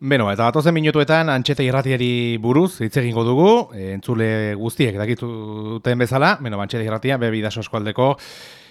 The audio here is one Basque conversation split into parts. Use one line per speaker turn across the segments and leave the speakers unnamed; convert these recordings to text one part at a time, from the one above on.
Beno, eta batozen minutuetan antxeta irratiari buruz, hitz egingo dugu, e, entzule guztiek dakituten bezala, beno, antxeta irratia, bebi daso eskualdeko,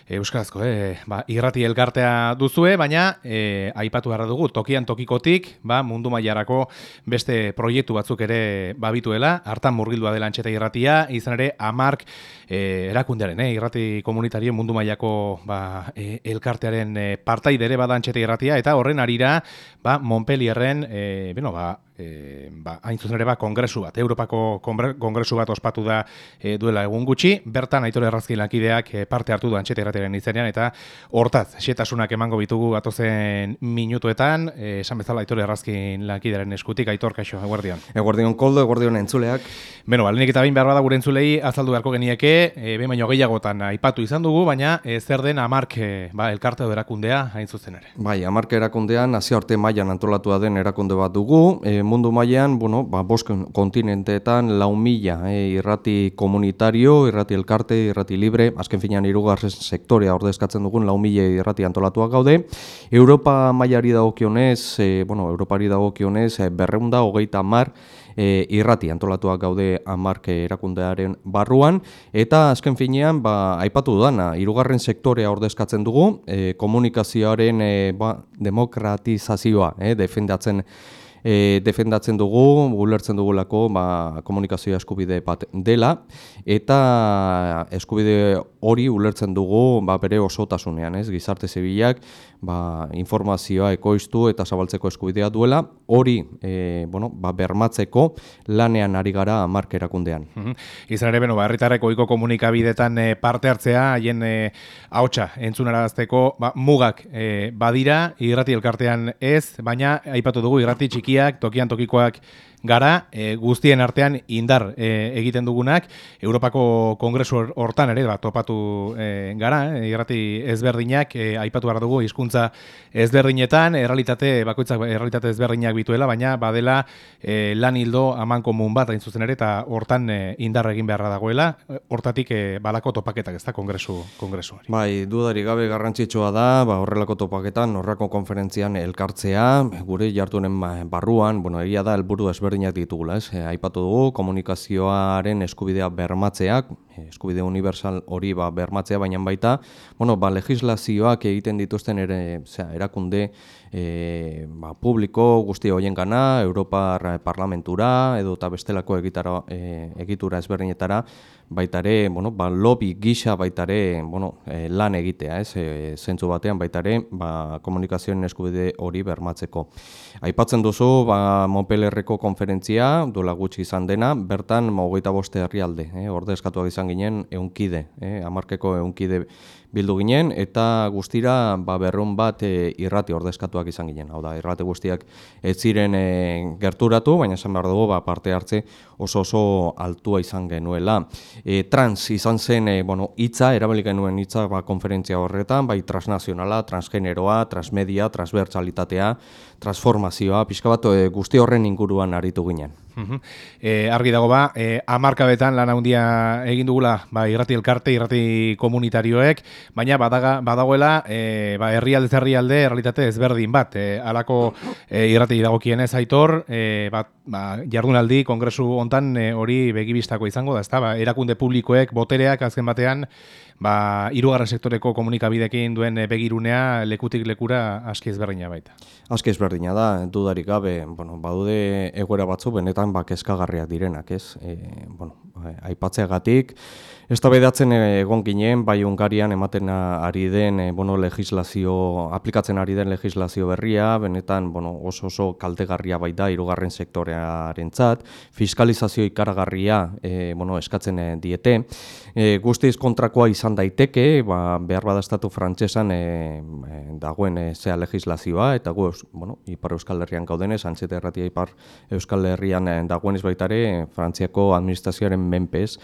Euskarazko, e, ba, irrati elkartea duzue, baina e, aipatu gara dugu, tokian tokikotik, ba, mundu mailarako beste proiektu batzuk ere babituela, hartan murgildua dela antxeta irratia, izan ere, amark e, erakundearen, e, irrati komunitario mundu mailako ba, e, elkartearen e, partaidere bada antxeta irratia, eta horren arira, ba, Montpellierren, e, bueno, ba, e, ba, hain zuzen ere ba, kongresu bat, Europako kongresu bat ospatu da e, duela egun gutxi, bertan aitore errazki lankideak e, parte hartu du antxete errateren izenean, eta hortaz, xetasunak emango bitugu gatozen minutuetan, e, esan bezala aitore errazki lankidearen eskutik, aitor kaixo, eguardion.
Eguardion koldo, eguardion entzuleak.
Beno, balenik eta bain behar bada gure entzulei, azaldu beharko genieke, e, behin baino gehiagotan aipatu izan dugu, baina e, zer den amark e, ba, elkarte erakundea hain zuzen ere.
Bai, amark erakundean, nazio arte mailan antolatua den erakunde bat dugu, e, mundu mailan, bueno, ba, bosk kontinenteetan lau mila e, irrati komunitario, irrati elkarte, irrati libre, azken finean irugarren sektorea ordezkatzen dugun lau mila irrati antolatuak gaude. Europa mailari dagokionez, e, bueno, Europari dagokionez, e, berreunda, hogeita mar, e, irrati antolatuak gaude amarke erakundearen barruan, eta azken finean, ba, aipatu dudana, irugarren sektorea ordezkatzen dugu, e, komunikazioaren e, ba, demokratizazioa e, defendatzen e, defendatzen dugu, gulertzen dugulako ba, komunikazioa eskubide bat dela, eta eskubide hori ulertzen dugu ba, bere osotasunean, ez? gizarte zibilak ba, informazioa ekoiztu eta zabaltzeko eskubidea duela, hori e, bueno, ba, bermatzeko lanean ari gara mark erakundean.
Mm Izan ere, beno, ba, herritarreko iko komunikabidetan e, parte hartzea, haien e, haotxa entzunarazteko ba, mugak e, badira, irrati elkartean ez, baina aipatu dugu irrati txikiak, tokian tokikoak gara, e, guztien artean indar e, egiten dugunak, Europako Kongresu hortan ere, bat topatu e, gara, e, irrati ezberdinak, e, aipatu gara dugu, hizkuntza ezberdinetan, errealitate, bakoitzak errealitate ezberdinak bituela, baina badela e, lan hildo aman komun bat, hain zuzen ere, eta hortan e, indar egin beharra dagoela, hortatik e, balako topaketak ez da, Kongresu, Kongresu
Bai, dudari gabe garrantzitsua da, ba, horrelako topaketan, horrako konferentzian elkartzea, gure jartunen barruan, bueno, egia da, helburu ezberdinak ezberdinak ditugula, ez? E, aipatu dugu komunikazioaren eskubidea bermatzeak, eh, eskubide universal hori ba bermatzea baina baita, bueno, ba legislazioak egiten dituzten ere, osea, erakunde e, ba, publiko guzti hoiengana, Europa parlamentura edo ta bestelako egitara e, egitura ezberdinetara baitare, bueno, ba, lobby gisa baitare, bueno, e, lan egitea, ez, e, zentzu batean baitare, ba, komunikazioen eskubide hori bermatzeko. Aipatzen duzu, ba, Montpellierreko konferentzia, duela gutxi izan dena, bertan, mogoita boste herrialde, eh, ordezkatuak izan ginen, eunkide, eh, amarkeko eunkide bildu ginen, eta guztira ba, berrun bat e, irrati ordezkatuak izan ginen. Hau da, irrati guztiak ez ziren e, gerturatu, baina esan behar dugu ba, parte hartze oso oso altua izan genuela. E, trans izan zen, e, bueno, itza, erabalik genuen itza ba, konferentzia horretan, bai transnazionala, transgeneroa, transmedia, transbertsalitatea, transformazioa, pixka bat e, guzti horren inguruan aritu ginen.
E, argi dago ba, e, amarkabetan lan handia egin dugula ba, irrati elkarte, irrati komunitarioek, baina badaga, badagoela e, ba, herrialde herrialde errealitate ezberdin bat. E, alako e, irrati dagokien ez aitor, e, bat, ba, jardunaldi, kongresu hontan hori begibistako izango da, ezta? Ba, erakunde publikoek, botereak azken batean, ba, irugarren sektoreko komunikabidekin duen begirunea lekutik lekura aski ezberdina baita.
Aski ezberdina da, dudarik gabe, bueno, badude egoera batzu benetan ba kezkagarriak direnak, ez? E, bueno, aipatzeagatik Eztabaidatzen egon ginen, bai Ungarian ematen ari den, e, bueno, legislazio, aplikatzen ari den legislazio berria, benetan, bueno, oso oso kaltegarria bai da, irugarren sektorearen tzat, fiskalizazio ikaragarria, e, bueno, eskatzen e, diete, e, guztiz kontrakoa izan daiteke, ba, behar badastatu frantsesan e, dagoen e, zea legislazioa, eta gu, bueno, Ipar Euskal Herrian gaudenez, antzete erratia Ipar Euskal Herrian dagoen baitare, Frantziako administrazioaren menpez,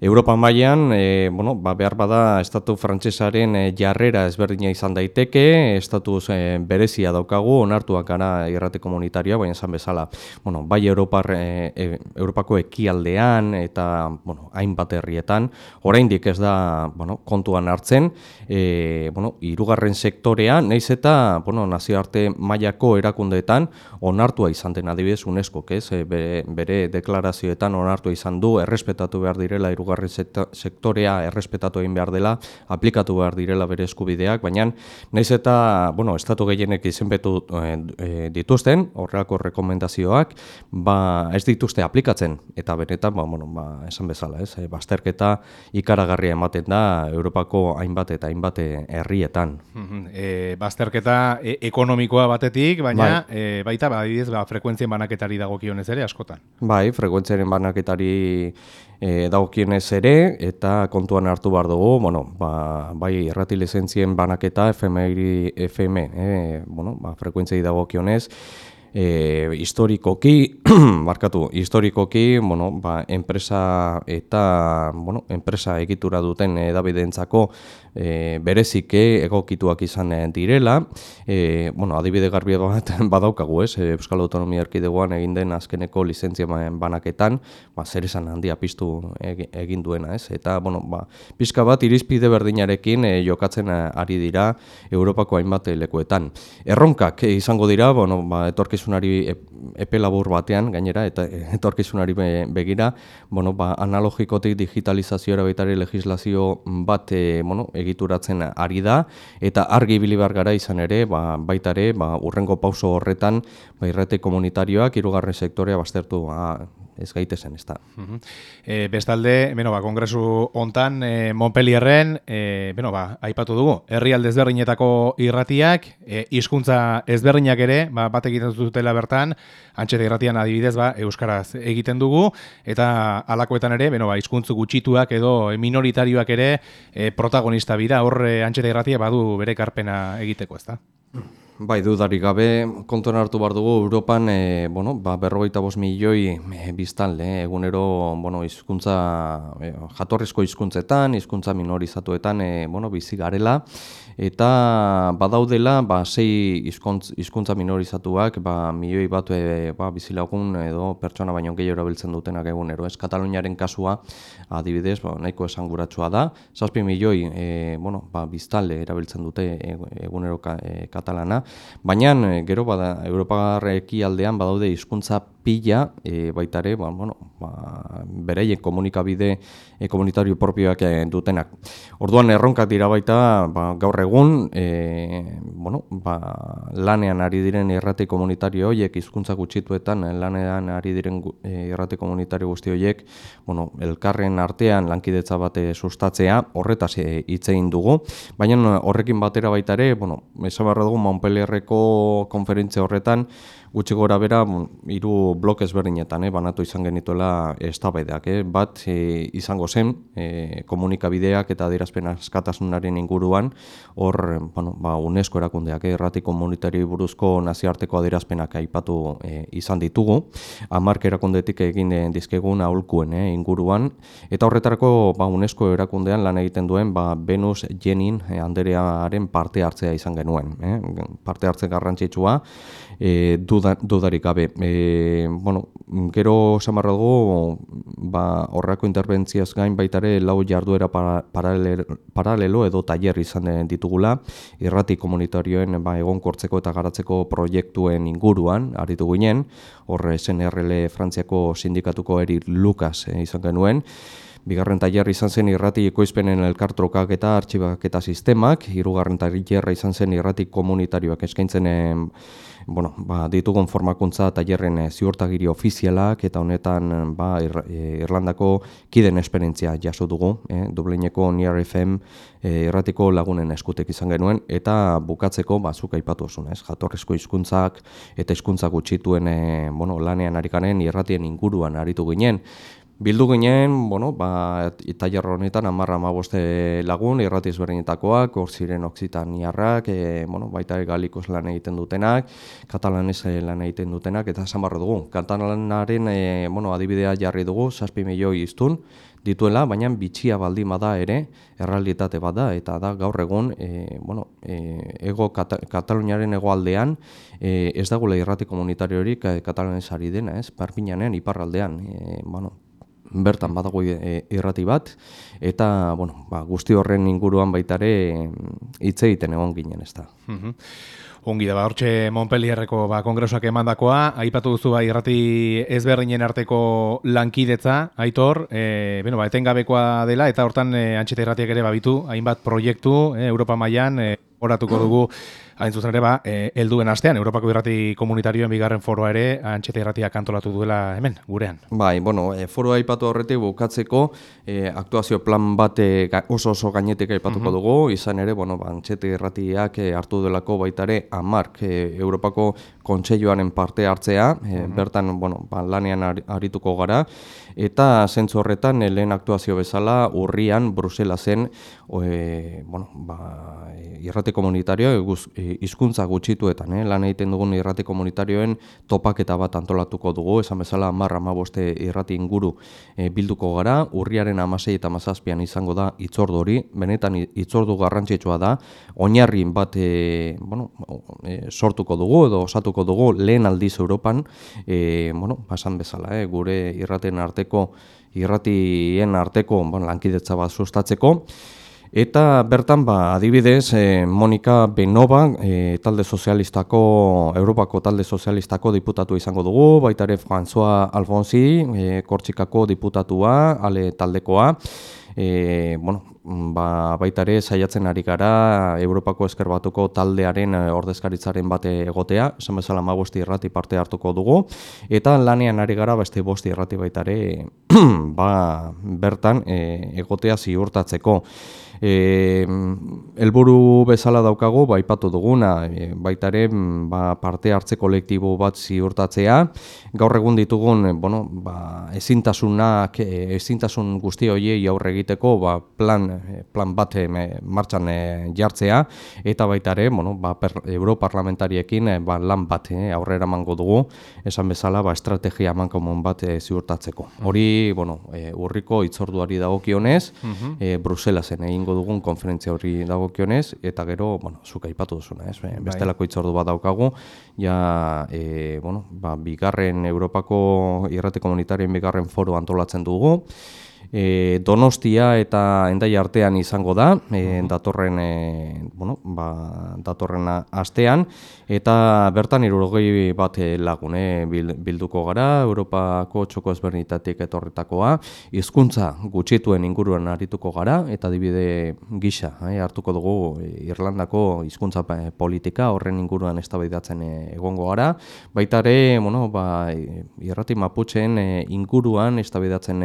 Europa mailan, e, bueno, ba, behar bada estatu frantsesaren e, jarrera ezberdina izan daiteke, estatu e, berezia daukagu, onartuak gara irrate komunitarioa, baina esan bezala, bueno, bai Europar, e, e, Europako ekialdean eta bueno, hainbat herrietan, oraindik ez da bueno, kontuan hartzen, e, bueno, irugarren sektorea, naiz eta bueno, nazioarte mailako erakundeetan onartua izan den adibidez UNESCO, ez, e, bere, bere deklarazioetan onartua izan du, errespetatu behar direla irugarren sektorea errespetatu egin behar dela, aplikatu behar direla bere eskubideak, baina naiz eta, bueno, estatu gehienek izenbetu e, dituzten, horreako rekomendazioak, ba, ez dituzte aplikatzen, eta benetan, ba, bueno, ba, esan bezala, ez, e, bazterketa ikaragarria ematen da Europako hainbat eta hainbat herrietan.
E, bazterketa e, ekonomikoa batetik, baina bai. e, baita, ba, ba, frekuentzien banaketari dagokionez ere askotan.
Bai, frekuentziaren banaketari e, dagokienez ere eta kontuan hartu behar dugu, bueno, ba, bai errati lizentzien banaketa FM, FM e, bueno, ba, frekuentziai dagokionez, e, historikoki, markatu, historikoki, bueno, ba, enpresa eta, bueno, enpresa egitura duten edabidentzako e, berezike egokituak izan direla, e, bueno, adibide garbi bat badaukagu, ez, Euskal Autonomia Erkidegoan egin den azkeneko lizentzia banaketan, ba, zer esan handia piztu egin duena, ez, eta, bueno, ba, pizka bat irizpide berdinarekin e, jokatzen ari dira Europako hainbat lekuetan. Erronkak izango dira, bueno, ba, etorkizunari epe labur batean, gainera, eta etorkizunari begira, bueno, ba, analogikotik digitalizazioa baitare legislazio bat, e, bueno, egituratzen ari da eta argi ibili gara izan ere, ba, baita ere, ba, urrengo pauso horretan, ba, irrete komunitarioak hirugarren sektorea baztertu ba, ez gaitezen, ez da.
E, bestalde, beno, ba, kongresu hontan e, Montpellierren, e, beno, ba, aipatu dugu, herrialde ezberdinetako irratiak, e, hizkuntza ezberdinak ere, ba, bat egiten dutela bertan, antxete irratian adibidez, ba, euskaraz egiten dugu, eta alakoetan ere, beno, ba, hizkuntzu gutxituak edo minoritarioak ere e, protagonista bira, hor antxete irratia badu bere karpena egiteko, ez da?
Bai, dudarik gabe, kontuan hartu behar dugu, Europan, e, bueno, ba, berrogeita bos milioi e, biztanle, egunero, bueno, izkuntza, e, jatorrizko hizkuntzetan, hizkuntza minorizatuetan, e, bueno, bizi garela, eta badaudela ba sei hizkuntza minorizatuak ba milioi bat e, ba bizilagun edo pertsona baino gehiago erabiltzen dutenak egunero. Ez Kataluniaren kasua adibidez ba nahiko esanguratsua da. 7 milioi e, bueno ba biztalde erabiltzen dute egunero e, katalana. Baina e, gero bada europagarreki aldean badaude hizkuntza pila e, baita ere ba, bueno, ba, bereien komunikabide e, komunitario propioak e, dutenak. Orduan erronkak dira baita ba, gaur egun e, bueno, ba, lanean ari diren irrate komunitario horiek hizkuntza gutxituetan lanean ari diren e, irrate komunitario guzti horiek bueno, elkarren artean lankidetza bate sustatzea horretaz hitz egin dugu, baina horrekin batera baita ere, bueno, esan barra dugu Montpellierreko konferentzia horretan gutxi gora bera, hiru blok ezberdinetan, eh, banatu izan genituela eztabaidak, eh, bat eh, izango zen eh, komunikabideak eta adierazpen askatasunaren inguruan, hor, bueno, ba, UNESCO erakundeak, eh, errati komunitario buruzko nazioarteko adierazpenak aipatu eh, izan ditugu, amark erakundetik egin eh, dizkegun aholkuen eh, inguruan, eta horretarako ba, UNESCO erakundean lan egiten duen ba, Venus Jenin eh, Anderearen parte hartzea izan genuen, eh, parte hartze garrantzitsua, eh, dudarik gabe. E, bueno, gero samarra dugu, ba, horrako interventziaz gain baitare lau jarduera paralelo edo taller izan ditugula, irrati komunitarioen ba, egonkortzeko eta garatzeko proiektuen inguruan, aritu ginen, horre SNRL Frantziako sindikatuko eri Lukas eh, izan genuen, Bigarren tailer izan zen irrati ekoizpenen elkartrokak eta artxibak eta sistemak, hirugarren tailerra izan zen irrati komunitarioak eskaintzen bueno, ba, ditugun formakuntza tailerren e, ziurtagiri ofizialak eta honetan ba, e, Irlandako kiden esperientzia jaso dugu, e, Dublineko Niar FM e, irratiko lagunen eskutek izan genuen eta bukatzeko ba, zuk aipatu osun, ez? jatorrezko hizkuntzak eta hizkuntza gutxituen e, bueno, lanean arikanen irratien inguruan aritu ginen, Bildu ginen, bueno, ba, tailer honetan amarra amaboste lagun, irrati ezberdinetakoak, hor ziren oksitaniarrak, e, bueno, baita galikos lan egiten dutenak, katalanez lan egiten dutenak, eta esan barra dugu. Katalanaren e, bueno, adibidea jarri dugu, saspi milioi iztun, dituela, baina bitxia baldin bada ere, errealitate bada, eta da gaur egun, e, bueno, e, ego Kata Kataluniaren egoaldean, e, ez dagoela irrati komunitariorik katalanez ari dena, ez, parpinanean, iparraldean, e, bueno, bertan badago e, irrati bat, eta bueno, ba, guzti horren inguruan baitare hitz egiten egon ginen ez da.
Ongi da, ba, hortxe Montpellierreko ba, kongresuak emandakoa, aipatu duzu ba, irrati ezberdinen arteko lankidetza, aitor, e, bueno, ba, etengabekoa dela, eta hortan e, antxeta irratiak ere babitu, hainbat proiektu, e, Europa mailan e, oratuko dugu, Hain zuzen ere, ba, e, elduen astean, Europako irrati komunitarioen bigarren foroa ere, antxeta irratia kantolatu duela hemen, gurean.
Bai, bueno, e, foroa aipatu horretik bukatzeko, e, aktuazio plan bat oso oso gainetik aipatuko mhm. dugu, izan ere, bueno, ba, antxeta irratiak e, hartu delako baitare, amark, e, Europako kontseiluaren parte hartzea, e, bertan, bueno, ba, lanean arituko gara, eta zentzu horretan, e, lehen aktuazio bezala, urrian, Bruselasen, e, bueno, ba, irrati komunitarioa, hizkuntza gutxituetan, eh? lan egiten dugun irrati komunitarioen topaketa bat antolatuko dugu, esan bezala marra boste irrati inguru e, bilduko gara, urriaren amasei eta mazazpian izango da itzordu hori, benetan itzordu garrantzitsua da, oinarrin bat e, bueno, e, sortuko dugu edo osatuko dugu lehen aldiz Europan, e, bueno, basan bezala, eh? gure irraten arteko, irratien arteko bueno, lankidetza bat sustatzeko, Eta bertan, ba, adibidez, e, Monika Benova, e, talde sozialistako, Europako talde sozialistako diputatu izango dugu, baita ere François Alfonsi, e, Kortxikako diputatua, ale taldekoa, e, bueno, ba, baita ere saiatzen ari gara Europako eskerbatuko taldearen ordezkaritzaren bate egotea, esan bezala magosti irrati parte hartuko dugu, eta lanean ari gara beste bosti irrati baita ere ba, bertan e, egotea ziurtatzeko. E, elburu bezala daukagu, ba, ipatu duguna, e, baitaren ba, parte hartze kolektibo bat ziurtatzea. Gaur egun ditugun, e, bueno, ba, ezintasunak, e, ezintasun guzti horiei aurre egiteko ba, plan, e, plan bat e, martxan e, jartzea, eta baitare, bueno, ba, per, europarlamentariekin e, ba, lan bat e, aurrera mango dugu, esan bezala, ba, estrategia mankomon bat e, ziurtatzeko. Hori, bueno, e, urriko itzorduari dagokionez, uh -huh. e, Bruselasen egin egingo dugun konferentzia hori dagokionez eta gero, bueno, zuka aipatu duzuna, ez? Bai. Bestelako itzordu bat daukagu, ja, e, bueno, ba, bigarren Europako irrate komunitarien bigarren foro antolatzen dugu, e, Donostia eta Endai artean izango da, e, datorren e, bueno, ba, datorren astean eta bertan 60 bat lagune bilduko gara Europako txoko ezberdinetatik etorretakoa, hizkuntza gutxituen inguruan arituko gara eta adibide gisa e, hartuko dugu Irlandako hizkuntza politika horren inguruan eztabaidatzen egongo gara. Baita ere, bueno, ba, irrati maputzen inguruan eztabaidatzen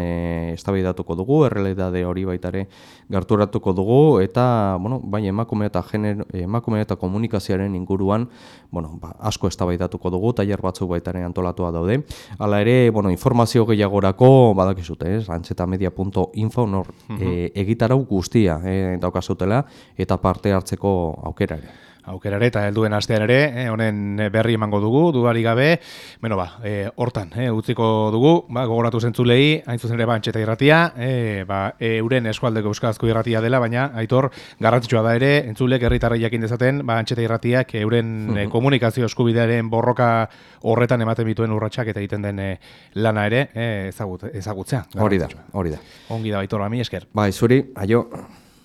eztabaidatu gerturatuko dugu, errealidade hori baitare gerturatuko dugu, eta, bueno, bai, emakume eta gener, emakume eta komunikazioaren inguruan, bueno, ba, asko eztabaidatuko dugu, tailer batzuk baitare antolatua daude. Hala ere, bueno, informazio gehiagorako, badakizute, ez, antxetamedia.info, nor, uh -huh. egitarau guztia, e, daukazutela, eta parte hartzeko aukera ere
aukerare eta helduen astean ere, eh, honen berri emango dugu, dudari gabe, bueno ba, e, hortan, e, utziko dugu, ba, gogoratu zentzulei, hain zuzen ere bantxeta irratia, e, ba, euren eskualdeko euskazko irratia dela, baina, aitor, garrantzitsua da ere, entzulek herritarra jakin dezaten, ba, antxeta irratiak euren e, komunikazio eskubidearen borroka horretan ematen bituen urratsak eta egiten den lana ere, e, ezagut, ezagutzea.
Hori da, hori da.
Ongi da, aitor, ami esker.
Bai, zuri, aio.